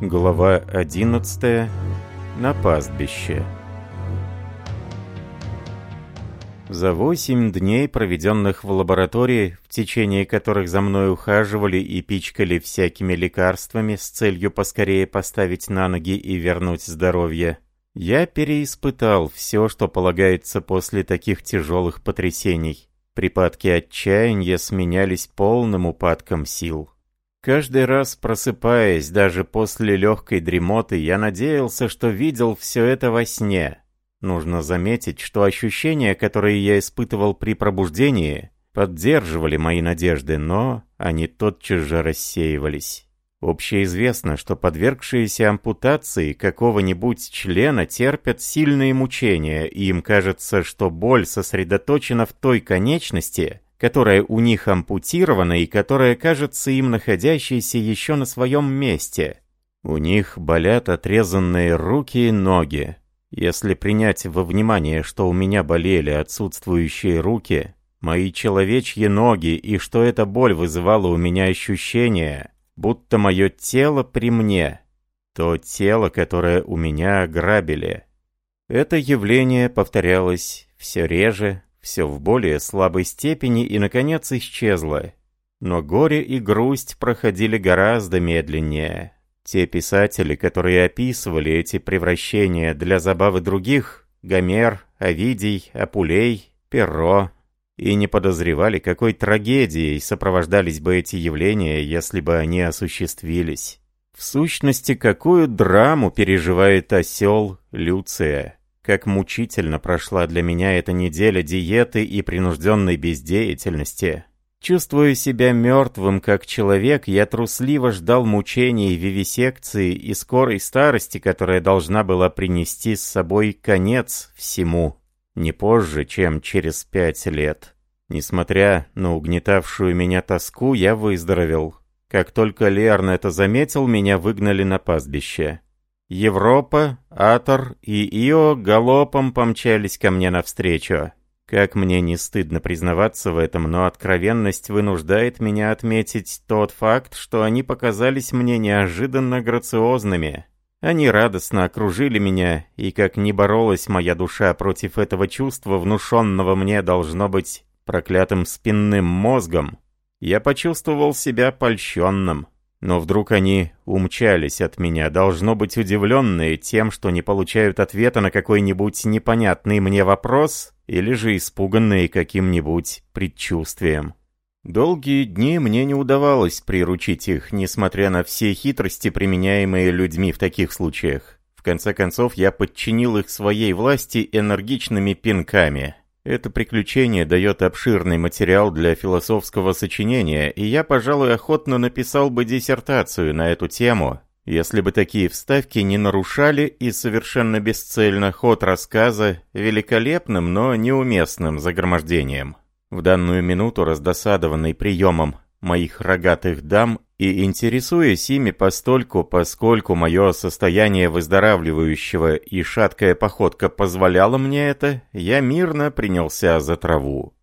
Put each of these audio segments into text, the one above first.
Глава 11. На пастбище. За восемь дней, проведенных в лаборатории, в течение которых за мной ухаживали и пичкали всякими лекарствами с целью поскорее поставить на ноги и вернуть здоровье, я переиспытал все, что полагается после таких тяжелых потрясений. Припадки отчаяния сменялись полным упадком сил. Каждый раз просыпаясь, даже после легкой дремоты, я надеялся, что видел все это во сне. Нужно заметить, что ощущения, которые я испытывал при пробуждении, поддерживали мои надежды, но они тотчас же рассеивались. Общеизвестно, что подвергшиеся ампутации какого-нибудь члена терпят сильные мучения, и им кажется, что боль сосредоточена в той конечности, которая у них ампутирована и которая кажется им находящейся еще на своем месте. У них болят отрезанные руки и ноги. Если принять во внимание, что у меня болели отсутствующие руки, мои человечьи ноги и что эта боль вызывала у меня ощущение, будто мое тело при мне, то тело, которое у меня ограбили. Это явление повторялось все реже, все в более слабой степени и, наконец, исчезло. Но горе и грусть проходили гораздо медленнее. Те писатели, которые описывали эти превращения для забавы других, Гомер, Овидий, Апулей, Перро, и не подозревали, какой трагедией сопровождались бы эти явления, если бы они осуществились. В сущности, какую драму переживает осел Люция. Как мучительно прошла для меня эта неделя диеты и принужденной бездеятельности. Чувствуя себя мертвым как человек, я трусливо ждал мучений вивисекции и скорой старости, которая должна была принести с собой конец всему, не позже, чем через пять лет. Несмотря на угнетавшую меня тоску, я выздоровел. Как только Лерн это заметил, меня выгнали на пастбище. Европа, Атор и Ио галопом помчались ко мне навстречу. Как мне не стыдно признаваться в этом, но откровенность вынуждает меня отметить тот факт, что они показались мне неожиданно грациозными. Они радостно окружили меня, и как не боролась моя душа против этого чувства, внушенного мне должно быть проклятым спинным мозгом, я почувствовал себя польщенным. Но вдруг они умчались от меня, должно быть удивленные тем, что не получают ответа на какой-нибудь непонятный мне вопрос, или же испуганные каким-нибудь предчувствием. Долгие дни мне не удавалось приручить их, несмотря на все хитрости, применяемые людьми в таких случаях. В конце концов, я подчинил их своей власти энергичными пинками, это приключение дает обширный материал для философского сочинения, и я, пожалуй, охотно написал бы диссертацию на эту тему, если бы такие вставки не нарушали и совершенно бесцельно ход рассказа великолепным, но неуместным загромождением. В данную минуту, раздосадованный приемом моих рогатых дам и интересуясь ими постольку, поскольку мое состояние выздоравливающего и шаткая походка позволяла мне это, я мирно принялся за траву.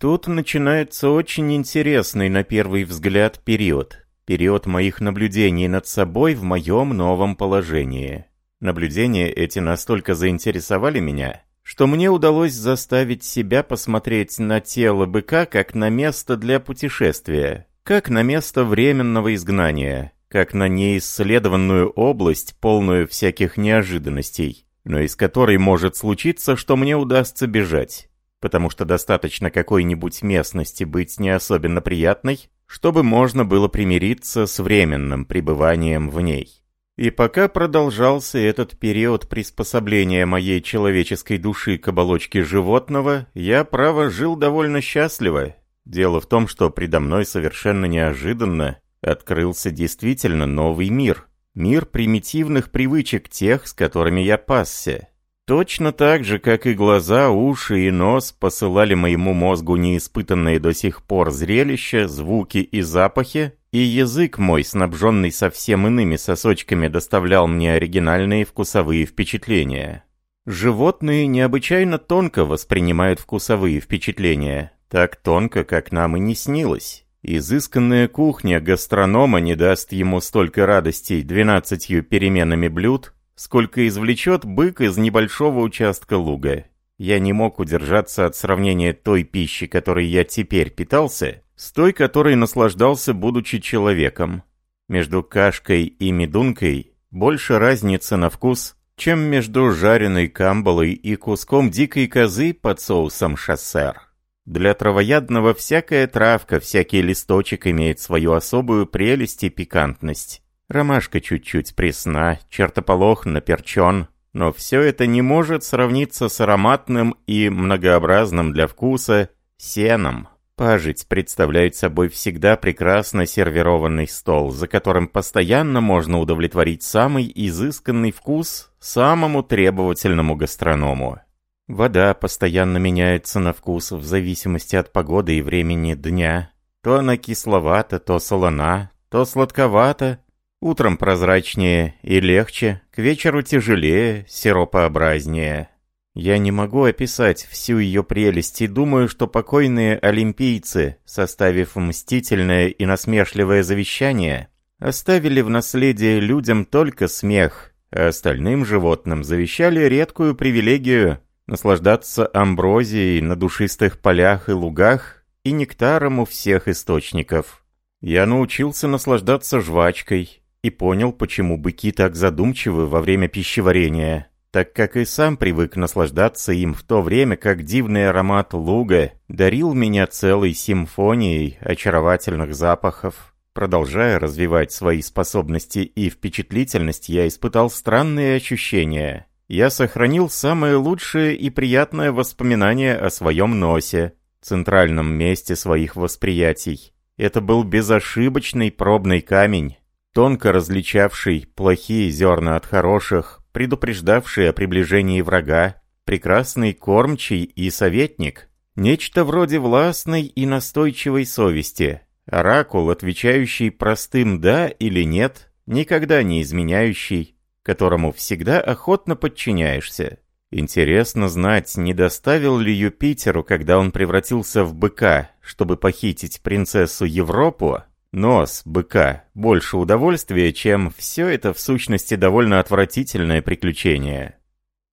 Тут начинается очень интересный на первый взгляд период. Период моих наблюдений над собой в моем новом положении. Наблюдения эти настолько заинтересовали меня, что мне удалось заставить себя посмотреть на тело быка как на место для путешествия, как на место временного изгнания, как на неисследованную область, полную всяких неожиданностей, но из которой может случиться, что мне удастся бежать, потому что достаточно какой-нибудь местности быть не особенно приятной, чтобы можно было примириться с временным пребыванием в ней. И пока продолжался этот период приспособления моей человеческой души к оболочке животного, я, право, жил довольно счастливо Дело в том, что предо мной совершенно неожиданно открылся действительно новый мир. Мир примитивных привычек тех, с которыми я пасся. Точно так же, как и глаза, уши и нос посылали моему мозгу неиспытанные до сих пор зрелища, звуки и запахи, и язык мой, снабженный совсем иными сосочками, доставлял мне оригинальные вкусовые впечатления. Животные необычайно тонко воспринимают вкусовые впечатления, так тонко, как нам и не снилось. Изысканная кухня гастронома не даст ему столько радостей двенадцатью переменами блюд, сколько извлечет бык из небольшого участка луга. Я не мог удержаться от сравнения той пищи, которой я теперь питался, с той, которой наслаждался, будучи человеком. Между кашкой и медункой больше разницы на вкус, чем между жареной камбалой и куском дикой козы под соусом шассер. Для травоядного всякая травка, всякий листочек имеет свою особую прелесть и пикантность. Ромашка чуть-чуть пресна, чертополох наперчен, но все это не может сравниться с ароматным и многообразным для вкуса сеном. Пажить представляет собой всегда прекрасно сервированный стол, за которым постоянно можно удовлетворить самый изысканный вкус самому требовательному гастроному. Вода постоянно меняется на вкус в зависимости от погоды и времени дня. То она кисловата, то солона, то сладковата, Утром прозрачнее и легче, к вечеру тяжелее, сиропообразнее. Я не могу описать всю ее прелесть и думаю, что покойные олимпийцы, составив мстительное и насмешливое завещание, оставили в наследие людям только смех, а остальным животным завещали редкую привилегию наслаждаться амброзией на душистых полях и лугах и нектаром у всех источников. Я научился наслаждаться жвачкой, и понял, почему быки так задумчивы во время пищеварения, так как и сам привык наслаждаться им в то время, как дивный аромат луга дарил меня целой симфонией очаровательных запахов. Продолжая развивать свои способности и впечатлительность, я испытал странные ощущения. Я сохранил самое лучшее и приятное воспоминание о своем носе, центральном месте своих восприятий. Это был безошибочный пробный камень, тонко различавший плохие зерна от хороших, предупреждавший о приближении врага, прекрасный кормчий и советник, нечто вроде властной и настойчивой совести, оракул, отвечающий простым «да» или «нет», никогда не изменяющий, которому всегда охотно подчиняешься. Интересно знать, не доставил ли Юпитеру, когда он превратился в быка, чтобы похитить принцессу Европу, Нос быка больше удовольствия, чем все это в сущности довольно отвратительное приключение.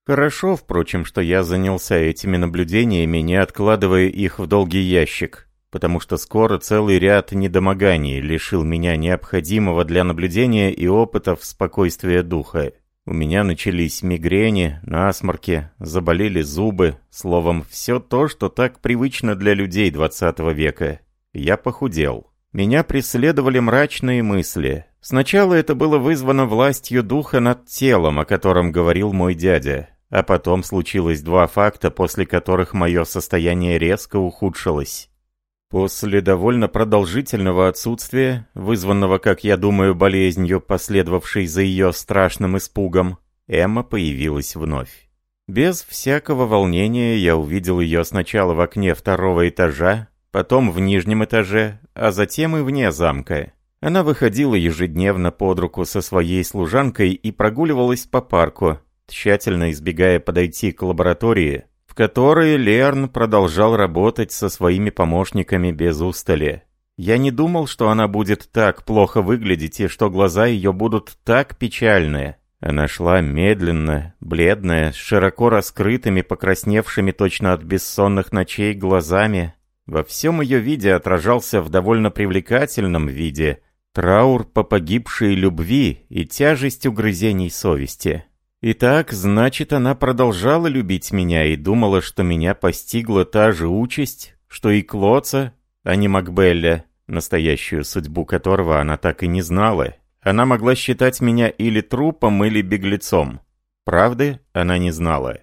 Хорошо, впрочем, что я занялся этими наблюдениями, не откладывая их в долгий ящик, потому что скоро целый ряд недомоганий лишил меня необходимого для наблюдения и опытов спокойствия духа. У меня начались мигрени, насморки, заболели зубы, словом, все то, что так привычно для людей 20 века. Я похудел. Меня преследовали мрачные мысли. Сначала это было вызвано властью духа над телом, о котором говорил мой дядя. А потом случилось два факта, после которых мое состояние резко ухудшилось. После довольно продолжительного отсутствия, вызванного, как я думаю, болезнью, последовавшей за ее страшным испугом, Эмма появилась вновь. Без всякого волнения я увидел ее сначала в окне второго этажа, потом в нижнем этаже, а затем и вне замка. Она выходила ежедневно под руку со своей служанкой и прогуливалась по парку, тщательно избегая подойти к лаборатории, в которой Лерн продолжал работать со своими помощниками без устали. Я не думал, что она будет так плохо выглядеть и что глаза ее будут так печальные. Она шла медленно, бледная, с широко раскрытыми, покрасневшими точно от бессонных ночей глазами, во всем ее виде отражался в довольно привлекательном виде траур по погибшей любви и тяжесть угрызений совести. Итак, значит, она продолжала любить меня и думала, что меня постигла та же участь, что и Клоца, а не Макбелля, настоящую судьбу которого она так и не знала. Она могла считать меня или трупом, или беглецом. Правды она не знала.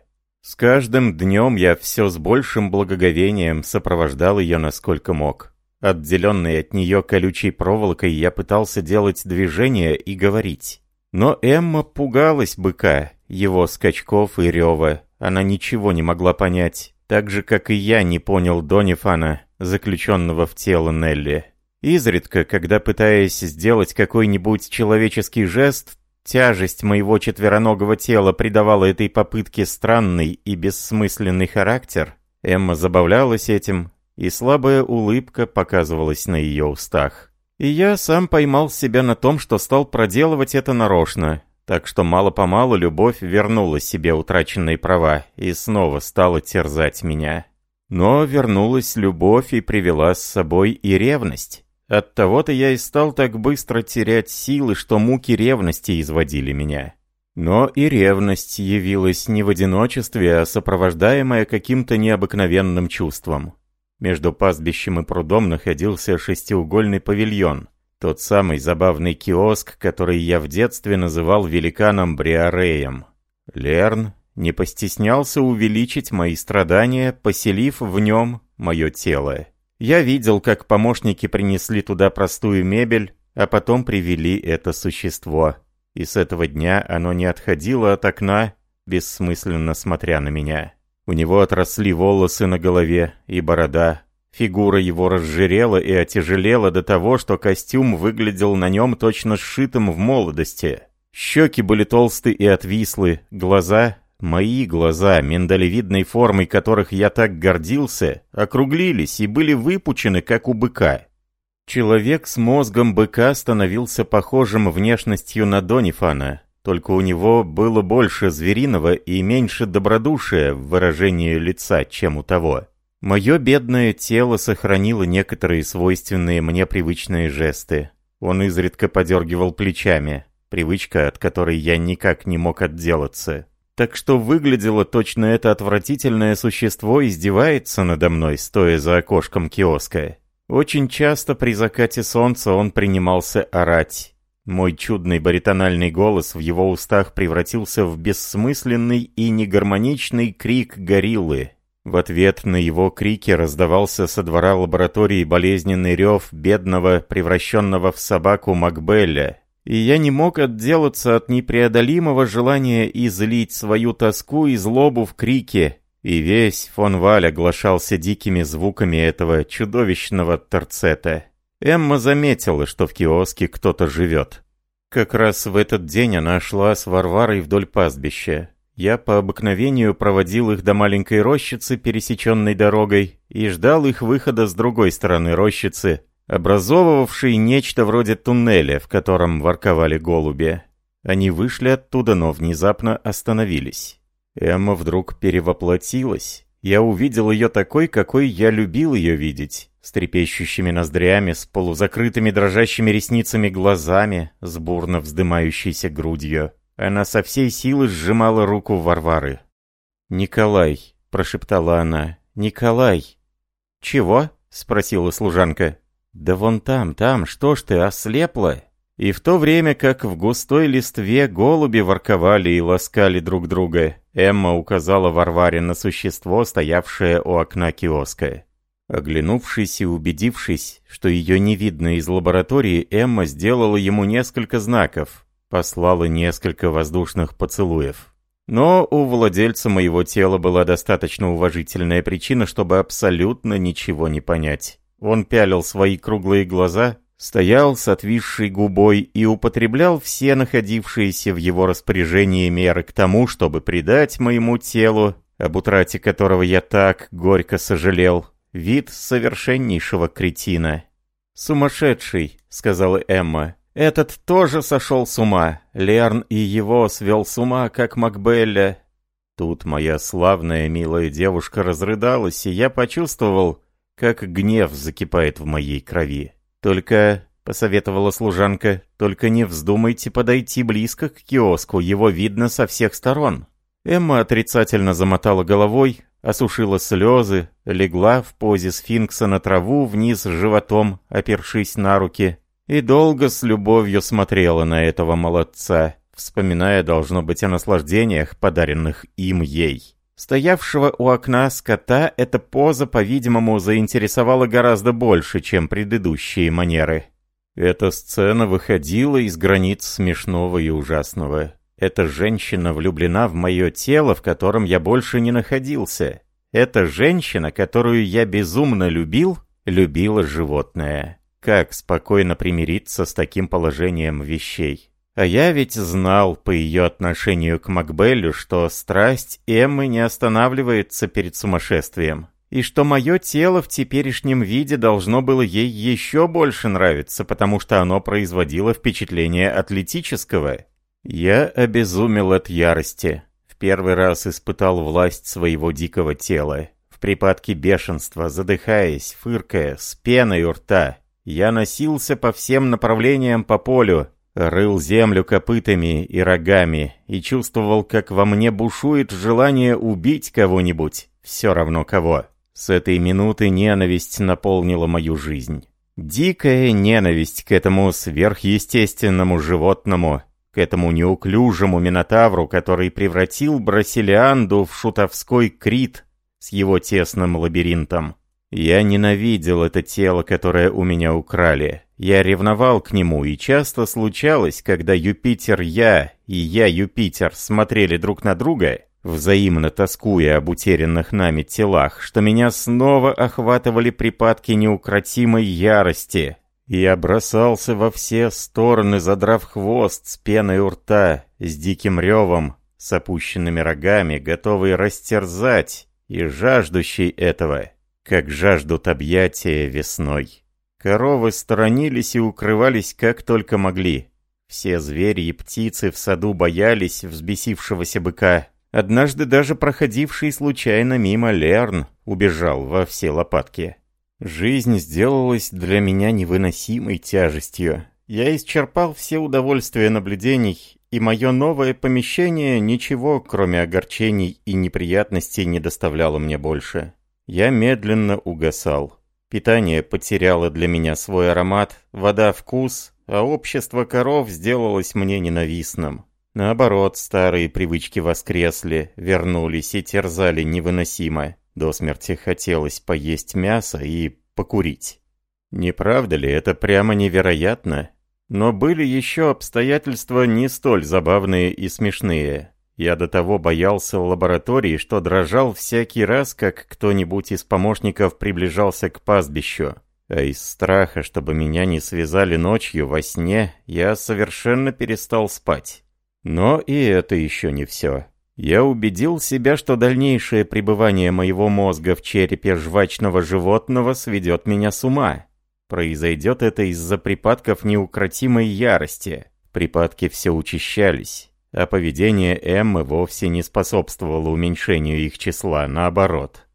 С каждым днем я все с большим благоговением сопровождал ее насколько мог. Отделенный от нее колючей проволокой, я пытался делать движения и говорить. Но Эмма пугалась быка, его скачков и рева. Она ничего не могла понять, так же, как и я не понял Донифана, заключенного в тело Нелли. Изредка, когда пытаясь сделать какой-нибудь человеческий жест, Тяжесть моего четвероногого тела придавала этой попытке странный и бессмысленный характер. Эмма забавлялась этим, и слабая улыбка показывалась на ее устах. И я сам поймал себя на том, что стал проделывать это нарочно, так что мало-помалу любовь вернула себе утраченные права и снова стала терзать меня. Но вернулась любовь и привела с собой и ревность. Оттого-то я и стал так быстро терять силы, что муки ревности изводили меня. Но и ревность явилась не в одиночестве, а сопровождаемая каким-то необыкновенным чувством. Между пастбищем и прудом находился шестиугольный павильон, тот самый забавный киоск, который я в детстве называл великаном Бриареем. Лерн не постеснялся увеличить мои страдания, поселив в нем мое тело. Я видел, как помощники принесли туда простую мебель, а потом привели это существо. И с этого дня оно не отходило от окна, бессмысленно смотря на меня. У него отросли волосы на голове и борода. Фигура его разжирела и отяжелела до того, что костюм выглядел на нем точно сшитым в молодости. Щеки были толсты и отвислы, глаза Мои глаза, миндалевидной формой которых я так гордился, округлились и были выпучены, как у быка. Человек с мозгом быка становился похожим внешностью на Донифана, только у него было больше звериного и меньше добродушия в выражении лица, чем у того. Мое бедное тело сохранило некоторые свойственные мне привычные жесты. Он изредка подергивал плечами, привычка, от которой я никак не мог отделаться. Так что выглядело точно это отвратительное существо издевается надо мной, стоя за окошком киоска. Очень часто при закате солнца он принимался орать. Мой чудный баритональный голос в его устах превратился в бессмысленный и негармоничный крик гориллы. В ответ на его крики раздавался со двора лаборатории болезненный рев бедного, превращенного в собаку Макбелля, и я не мог отделаться от непреодолимого желания излить свою тоску и злобу в крике, и весь фон Валь оглашался дикими звуками этого чудовищного торцета. Эмма заметила, что в киоске кто-то живет. Как раз в этот день она шла с Варварой вдоль пастбища. Я по обыкновению проводил их до маленькой рощицы, пересеченной дорогой, и ждал их выхода с другой стороны рощицы, образовывавший нечто вроде туннеля, в котором ворковали голуби. Они вышли оттуда, но внезапно остановились. Эмма вдруг перевоплотилась. Я увидел ее такой, какой я любил ее видеть, с трепещущими ноздрями, с полузакрытыми дрожащими ресницами глазами, с бурно вздымающейся грудью. Она со всей силы сжимала руку Варвары. «Николай», — прошептала она, — «Николай». «Чего?» — спросила служанка. «Да вон там, там, что ж ты, ослепла?» И в то время как в густой листве голуби ворковали и ласкали друг друга, Эмма указала Варваре на существо, стоявшее у окна киоска. Оглянувшись и убедившись, что ее не видно из лаборатории, Эмма сделала ему несколько знаков, послала несколько воздушных поцелуев. Но у владельца моего тела была достаточно уважительная причина, чтобы абсолютно ничего не понять. Он пялил свои круглые глаза, стоял с отвисшей губой и употреблял все находившиеся в его распоряжении меры к тому, чтобы придать моему телу, об утрате которого я так горько сожалел, вид совершеннейшего кретина. «Сумасшедший», — сказала Эмма. «Этот тоже сошел с ума. Лерн и его свел с ума, как Макбелля». Тут моя славная милая девушка разрыдалась, и я почувствовал, как гнев закипает в моей крови. Только, — посоветовала служанка, — только не вздумайте подойти близко к киоску, его видно со всех сторон. Эмма отрицательно замотала головой, осушила слезы, легла в позе сфинкса на траву вниз животом, опершись на руки, и долго с любовью смотрела на этого молодца, вспоминая, должно быть, о наслаждениях, подаренных им ей. Стоявшего у окна скота эта поза, по-видимому, заинтересовала гораздо больше, чем предыдущие манеры. Эта сцена выходила из границ смешного и ужасного. Эта женщина влюблена в мое тело, в котором я больше не находился. Эта женщина, которую я безумно любил, любила животное. Как спокойно примириться с таким положением вещей? А я ведь знал по ее отношению к Макбеллю, что страсть Эммы не останавливается перед сумасшествием. и что мое тело в теперешнем виде должно было ей еще больше нравиться, потому что оно производило впечатление атлетического. Я обезумел от ярости. В первый раз испытал власть своего дикого тела. В припадке бешенства, задыхаясь, фыркая, с пеной у рта, я носился по всем направлениям по полю, рыл землю копытами и рогами и чувствовал, как во мне бушует желание убить кого-нибудь, все равно кого. С этой минуты ненависть наполнила мою жизнь. Дикая ненависть к этому сверхъестественному животному, к этому неуклюжему Минотавру, который превратил Брасилианду в шутовской крит с его тесным лабиринтом. Я ненавидел это тело, которое у меня украли. Я ревновал к нему, и часто случалось, когда Юпитер-я и я-Юпитер смотрели друг на друга, взаимно тоскуя об утерянных нами телах, что меня снова охватывали припадки неукротимой ярости. Я бросался во все стороны, задрав хвост с пеной у рта, с диким ревом, с опущенными рогами, готовый растерзать и жаждущий этого, как жаждут объятия весной. Коровы сторонились и укрывались как только могли. Все звери и птицы в саду боялись взбесившегося быка, Однажды даже проходивший случайно мимо Лерн убежал во все лопатки. Жизнь сделалась для меня невыносимой тяжестью. Я исчерпал все удовольствия наблюдений, и мое новое помещение ничего, кроме огорчений и неприятностей, не доставляло мне больше. Я медленно угасал. Питание потеряло для меня свой аромат, вода вкус, а общество коров сделалось мне ненавистным. Наоборот, старые привычки воскресли, вернулись и терзали невыносимо. До смерти хотелось поесть мясо и покурить. Не правда ли это прямо невероятно? Но были еще обстоятельства не столь забавные и смешные. Я до того боялся лаборатории, что дрожал всякий раз, как кто-нибудь из помощников приближался к пастбищу. А из страха, чтобы меня не связали ночью во сне, я совершенно перестал спать. Но и это еще не все. Я убедил себя, что дальнейшее пребывание моего мозга в черепе жвачного животного сведет меня с ума. Произойдет это из-за припадков неукротимой ярости. Припадки все учащались, а поведение Эммы вовсе не способствовало уменьшению их числа, наоборот.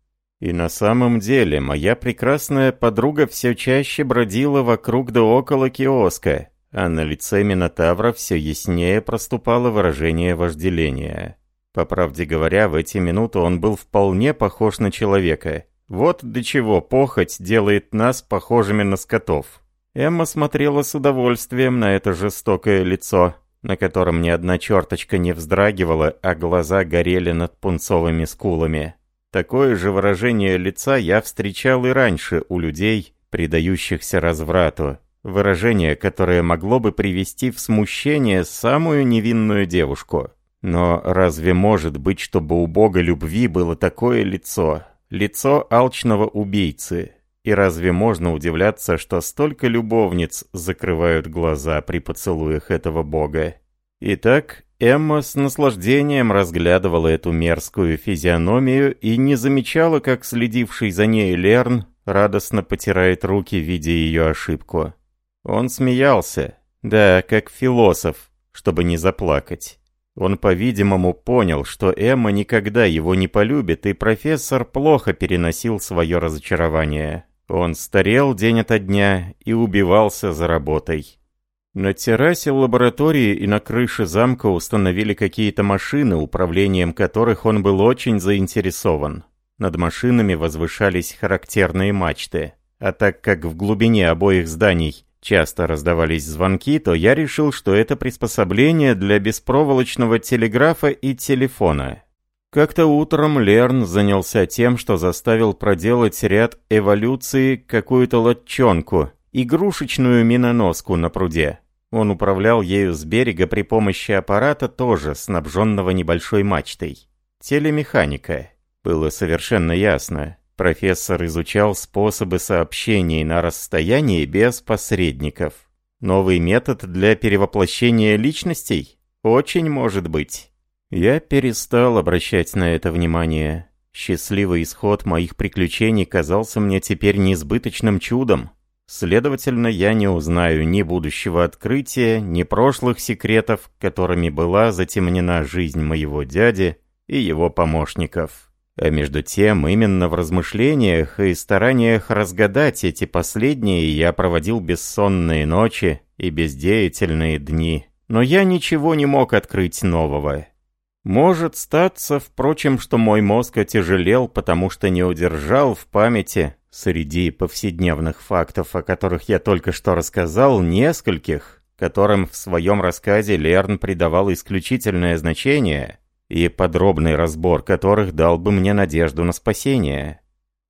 И на самом деле моя прекрасная подруга все чаще бродила вокруг да около киоска, а на лице Минотавра все яснее проступало выражение вожделения. По правде говоря, в эти минуты он был вполне похож на человека. Вот до чего похоть делает нас похожими на скотов. Эмма смотрела с удовольствием на это жестокое лицо, на котором ни одна черточка не вздрагивала, а глаза горели над пунцовыми скулами. Такое же выражение лица я встречал и раньше у людей, предающихся разврату, Выражение, которое могло бы привести в смущение самую невинную девушку. Но разве может быть, чтобы у бога любви было такое лицо? Лицо алчного убийцы. И разве можно удивляться, что столько любовниц закрывают глаза при поцелуях этого бога? Итак, Эмма с наслаждением разглядывала эту мерзкую физиономию и не замечала, как следивший за ней Лерн радостно потирает руки, видя ее ошибку. Он смеялся, да, как философ, чтобы не заплакать. Он, по-видимому, понял, что Эмма никогда его не полюбит, и профессор плохо переносил свое разочарование. Он старел день ото дня и убивался за работой. На террасе лаборатории и на крыше замка установили какие-то машины, управлением которых он был очень заинтересован. Над машинами возвышались характерные мачты. А так как в глубине обоих зданий часто раздавались звонки, то я решил, что это приспособление для беспроволочного телеграфа и телефона. Как-то утром Лерн занялся тем, что заставил проделать ряд эволюции какую-то лодчонку, игрушечную миноноску на пруде. Он управлял ею с берега при помощи аппарата, тоже снабженного небольшой мачтой. Телемеханика. Было совершенно ясно. Профессор изучал способы сообщений на расстоянии без посредников. Новый метод для перевоплощения личностей? Очень может быть. Я перестал обращать на это внимание. Счастливый исход моих приключений казался мне теперь несбыточным чудом. Следовательно, я не узнаю ни будущего открытия, ни прошлых секретов, которыми была затемнена жизнь моего дяди и его помощников. А между тем, именно в размышлениях и стараниях разгадать эти последние я проводил бессонные ночи и бездеятельные дни. Но я ничего не мог открыть нового. Может статься, впрочем, что мой мозг отяжелел, потому что не удержал в памяти Среди повседневных фактов, о которых я только что рассказал, нескольких, которым в своем рассказе Лерн придавал исключительное значение, и подробный разбор которых дал бы мне надежду на спасение.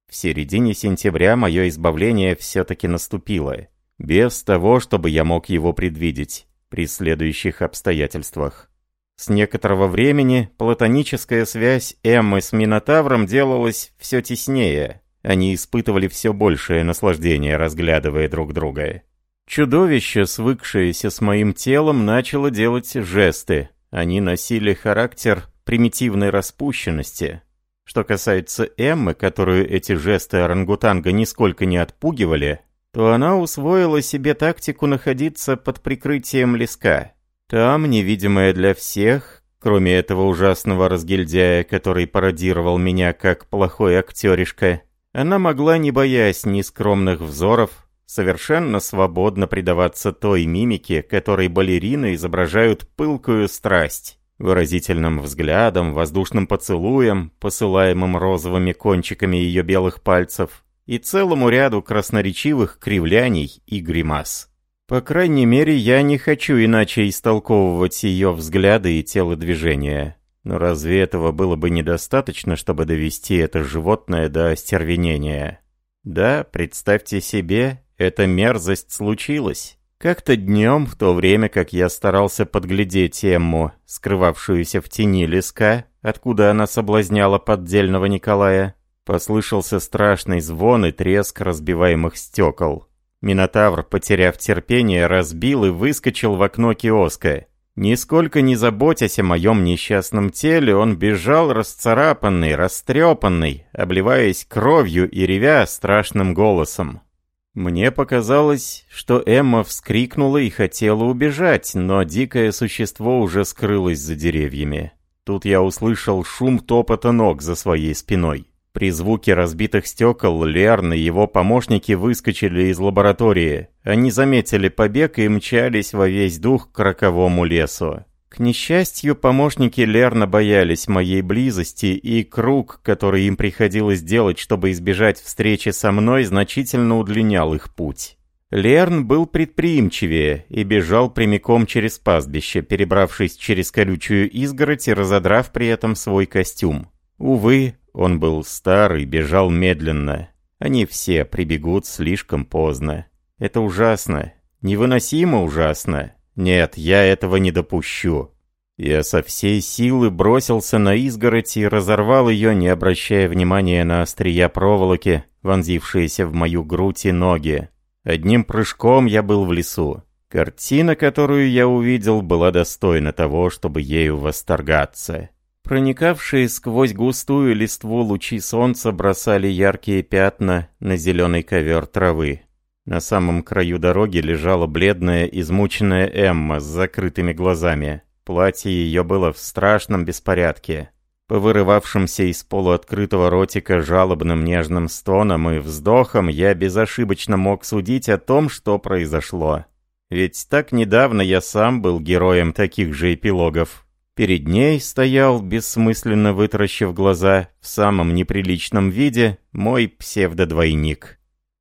В середине сентября мое избавление все-таки наступило, без того, чтобы я мог его предвидеть при следующих обстоятельствах. С некоторого времени платоническая связь Эммы с Минотавром делалась все теснее. Они испытывали все большее наслаждение, разглядывая друг друга. Чудовище, свыкшееся с моим телом, начало делать жесты. Они носили характер примитивной распущенности. Что касается Эммы, которую эти жесты орангутанга нисколько не отпугивали, то она усвоила себе тактику находиться под прикрытием леска. Там, невидимая для всех, кроме этого ужасного разгильдяя, который пародировал меня как плохой актеришка, она могла, не боясь ни скромных взоров, совершенно свободно предаваться той мимике, которой балерины изображают пылкую страсть. Выразительным взглядом, воздушным поцелуем, посылаемым розовыми кончиками ее белых пальцев, и целому ряду красноречивых кривляний и гримас. По крайней мере, я не хочу иначе истолковывать ее взгляды и телодвижения. Но разве этого было бы недостаточно, чтобы довести это животное до остервенения? Да, представьте себе, эта мерзость случилась. Как-то днем, в то время как я старался подглядеть Эмму, скрывавшуюся в тени леска, откуда она соблазняла поддельного Николая, послышался страшный звон и треск разбиваемых стекол. Минотавр, потеряв терпение, разбил и выскочил в окно киоска. Нисколько не заботясь о моем несчастном теле, он бежал расцарапанный, растрепанный, обливаясь кровью и ревя страшным голосом. Мне показалось, что Эмма вскрикнула и хотела убежать, но дикое существо уже скрылось за деревьями. Тут я услышал шум топота ног за своей спиной. При звуке разбитых стекол Лерн и его помощники выскочили из лаборатории. Они заметили побег и мчались во весь дух к роковому лесу. К несчастью, помощники Лерна боялись моей близости, и круг, который им приходилось делать, чтобы избежать встречи со мной, значительно удлинял их путь. Лерн был предприимчивее и бежал прямиком через пастбище, перебравшись через колючую изгородь и разодрав при этом свой костюм. Увы, он был стар и бежал медленно. Они все прибегут слишком поздно. Это ужасно. Невыносимо ужасно. Нет, я этого не допущу. Я со всей силы бросился на изгородь и разорвал ее, не обращая внимания на острия проволоки, вонзившиеся в мою грудь и ноги. Одним прыжком я был в лесу. Картина, которую я увидел, была достойна того, чтобы ею восторгаться. Проникавшие сквозь густую листву лучи солнца бросали яркие пятна на зеленый ковер травы. На самом краю дороги лежала бледная, измученная Эмма с закрытыми глазами. Платье ее было в страшном беспорядке. По вырывавшимся из полуоткрытого ротика жалобным нежным стоном и вздохом я безошибочно мог судить о том, что произошло. Ведь так недавно я сам был героем таких же эпилогов. Перед ней стоял, бессмысленно вытаращив глаза, в самом неприличном виде, мой псевдодвойник.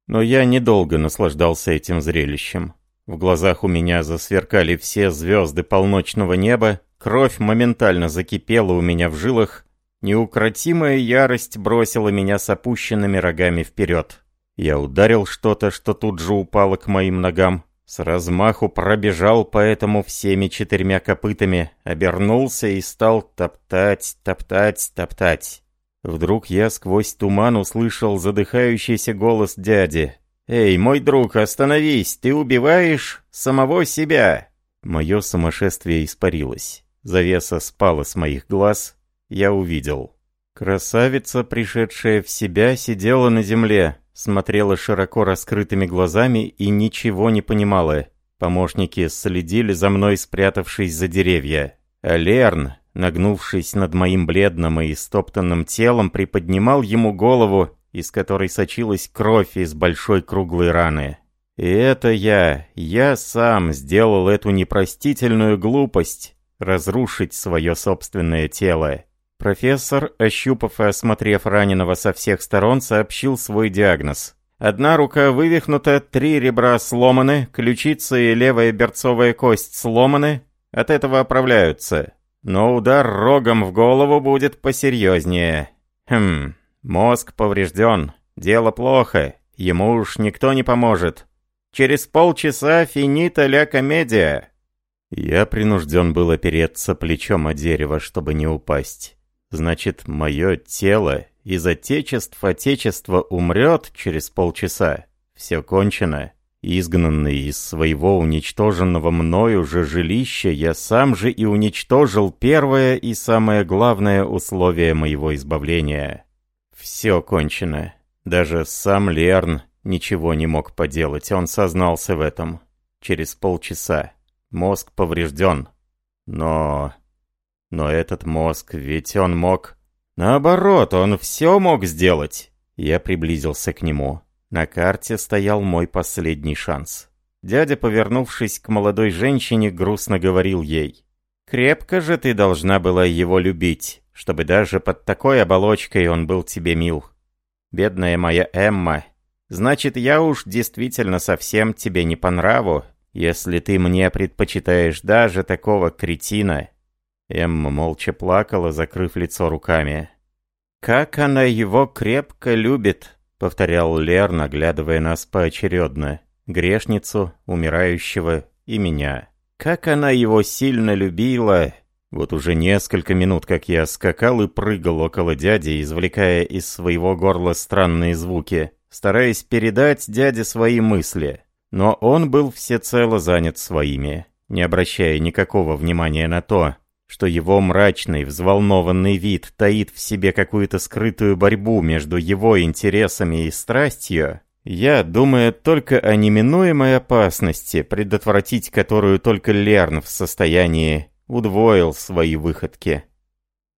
Но я недолго наслаждался этим зрелищем. В глазах у меня засверкали все звезды полночного неба, кровь моментально закипела у меня в жилах, неукротимая ярость бросила меня с опущенными рогами вперед. Я ударил что-то, что тут же упало к моим ногам, с размаху пробежал по этому всеми четырьмя копытами, обернулся и стал топтать, топтать, топтать. Вдруг я сквозь туман услышал задыхающийся голос дяди. «Эй, мой друг, остановись, ты убиваешь самого себя!» Мое сумасшествие испарилось. Завеса спала с моих глаз. Я увидел. Красавица, пришедшая в себя, сидела на земле, смотрела широко раскрытыми глазами и ничего не понимала. Помощники следили за мной, спрятавшись за деревья. А Лерн, нагнувшись над моим бледным и стоптанным телом, приподнимал ему голову, из которой сочилась кровь из большой круглой раны. И это я, я сам сделал эту непростительную глупость разрушить свое собственное тело. Профессор, ощупав и осмотрев раненого со всех сторон, сообщил свой диагноз. Одна рука вывихнута, три ребра сломаны, ключица и левая берцовая кость сломаны, от этого оправляются. Но удар рогом в голову будет посерьезнее. Хм, мозг поврежден, дело плохо, ему уж никто не поможет. Через полчаса финита ля комедия. Я принужден был опереться плечом о дерево, чтобы не упасть. Значит, мое тело из отечеств отечества умрет через полчаса. Все кончено. Изгнанный из своего уничтоженного мною же жилища, я сам же и уничтожил первое и самое главное условие моего избавления. Все кончено. Даже сам Лерн ничего не мог поделать, он сознался в этом. Через полчаса. Мозг поврежден. Но... Но этот мозг, ведь он мог... Наоборот, он все мог сделать. Я приблизился к нему. На карте стоял мой последний шанс. Дядя, повернувшись к молодой женщине, грустно говорил ей. «Крепко же ты должна была его любить, чтобы даже под такой оболочкой он был тебе мил. Бедная моя Эмма, значит, я уж действительно совсем тебе не по нраву, если ты мне предпочитаешь даже такого кретина». Эмма молча плакала, закрыв лицо руками. «Как она его крепко любит!» — повторял Лер, наглядывая нас поочередно. Грешницу, умирающего и меня. «Как она его сильно любила!» Вот уже несколько минут, как я скакал и прыгал около дяди, извлекая из своего горла странные звуки, стараясь передать дяде свои мысли. Но он был всецело занят своими, не обращая никакого внимания на то, что его мрачный, взволнованный вид таит в себе какую-то скрытую борьбу между его интересами и страстью, я, думая только о неминуемой опасности, предотвратить которую только Лерн в состоянии, удвоил свои выходки.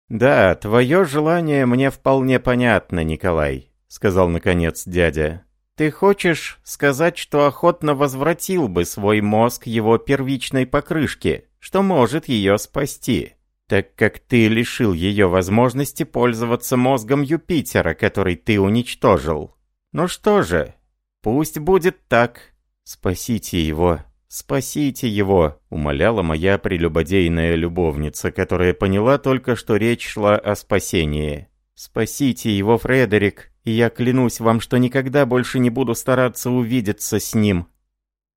«Да, твое желание мне вполне понятно, Николай», — сказал наконец дядя. «Ты хочешь сказать, что охотно возвратил бы свой мозг его первичной покрышке?» Что может ее спасти, так как ты лишил ее возможности пользоваться мозгом Юпитера, который ты уничтожил. Ну что же, пусть будет так. Спасите его, спасите его, умоляла моя прелюбодейная любовница, которая поняла только, что речь шла о спасении. Спасите его, Фредерик, и я клянусь вам, что никогда больше не буду стараться увидеться с ним.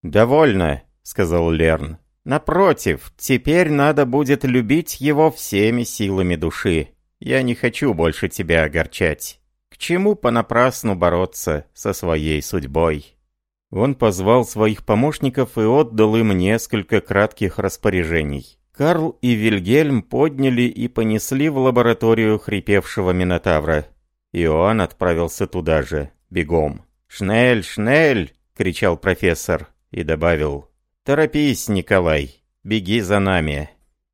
«Довольно», — сказал Лерн. Напротив, теперь надо будет любить его всеми силами души. Я не хочу больше тебя огорчать. К чему понапрасну бороться со своей судьбой?» Он позвал своих помощников и отдал им несколько кратких распоряжений. Карл и Вильгельм подняли и понесли в лабораторию хрипевшего Минотавра. Иоанн отправился туда же, бегом. «Шнель, шнель!» — кричал профессор и добавил «Торопись, Николай, беги за нами».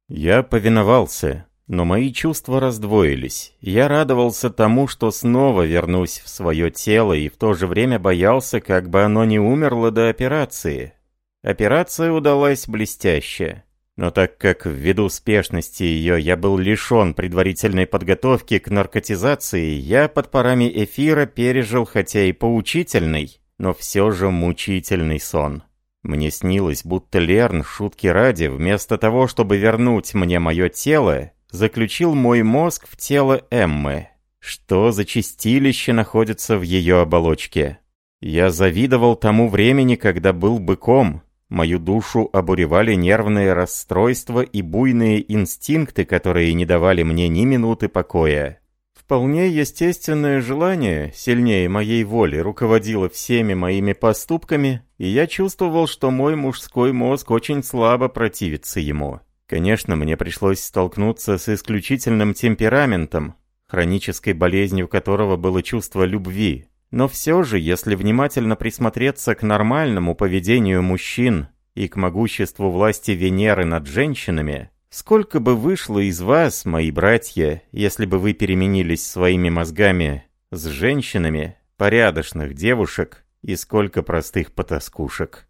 Я повиновался, но мои чувства раздвоились. Я радовался тому, что снова вернусь в свое тело, и в то же время боялся, как бы оно не умерло до операции. Операция удалась блестяще. Но так как ввиду спешности ее я был лишен предварительной подготовки к наркотизации, я под парами эфира пережил хотя и поучительный, но все же мучительный сон. Мне снилось, будто Лерн, шутки ради, вместо того, чтобы вернуть мне мое тело, заключил мой мозг в тело Эммы. Что за чистилище находится в ее оболочке? Я завидовал тому времени, когда был быком. Мою душу обуревали нервные расстройства и буйные инстинкты, которые не давали мне ни минуты покоя. Вполне естественное желание, сильнее моей воли, руководило всеми моими поступками, и я чувствовал, что мой мужской мозг очень слабо противится ему. Конечно, мне пришлось столкнуться с исключительным темпераментом, хронической болезнью которого было чувство любви. Но все же, если внимательно присмотреться к нормальному поведению мужчин и к могуществу власти Венеры над женщинами, сколько бы вышло из вас, мои братья, если бы вы переменились своими мозгами с женщинами, порядочных девушек и сколько простых потаскушек.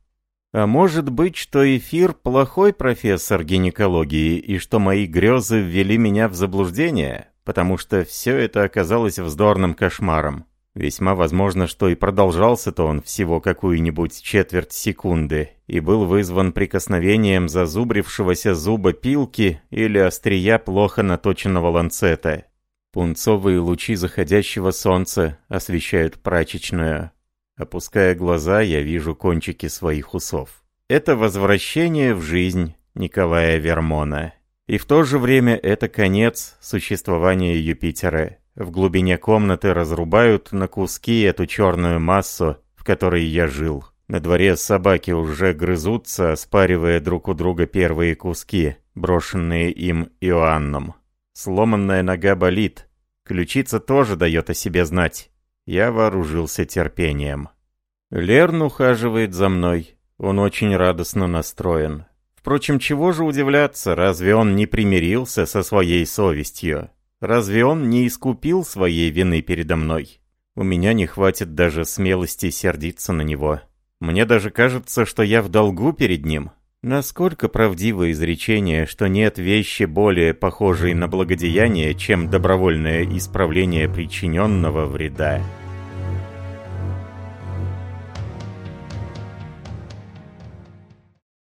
А может быть, что эфир плохой профессор гинекологии и что мои грезы ввели меня в заблуждение, потому что все это оказалось вздорным кошмаром. Весьма возможно, что и продолжался-то он всего какую-нибудь четверть секунды и был вызван прикосновением зазубрившегося зуба пилки или острия плохо наточенного ланцета. Пунцовые лучи заходящего солнца освещают прачечную. Опуская глаза, я вижу кончики своих усов. Это возвращение в жизнь Николая Вермона. И в то же время это конец существования Юпитера. В глубине комнаты разрубают на куски эту черную массу, в которой я жил. На дворе собаки уже грызутся, спаривая друг у друга первые куски, брошенные им Иоанном. Сломанная нога болит. Ключица тоже дает о себе знать. Я вооружился терпением. Лерн ухаживает за мной. Он очень радостно настроен. Впрочем, чего же удивляться, разве он не примирился со своей совестью? Разве он не искупил своей вины передо мной? У меня не хватит даже смелости сердиться на него. Мне даже кажется, что я в долгу перед ним. Насколько правдиво изречение, что нет вещи более похожей на благодеяние, чем добровольное исправление причиненного вреда.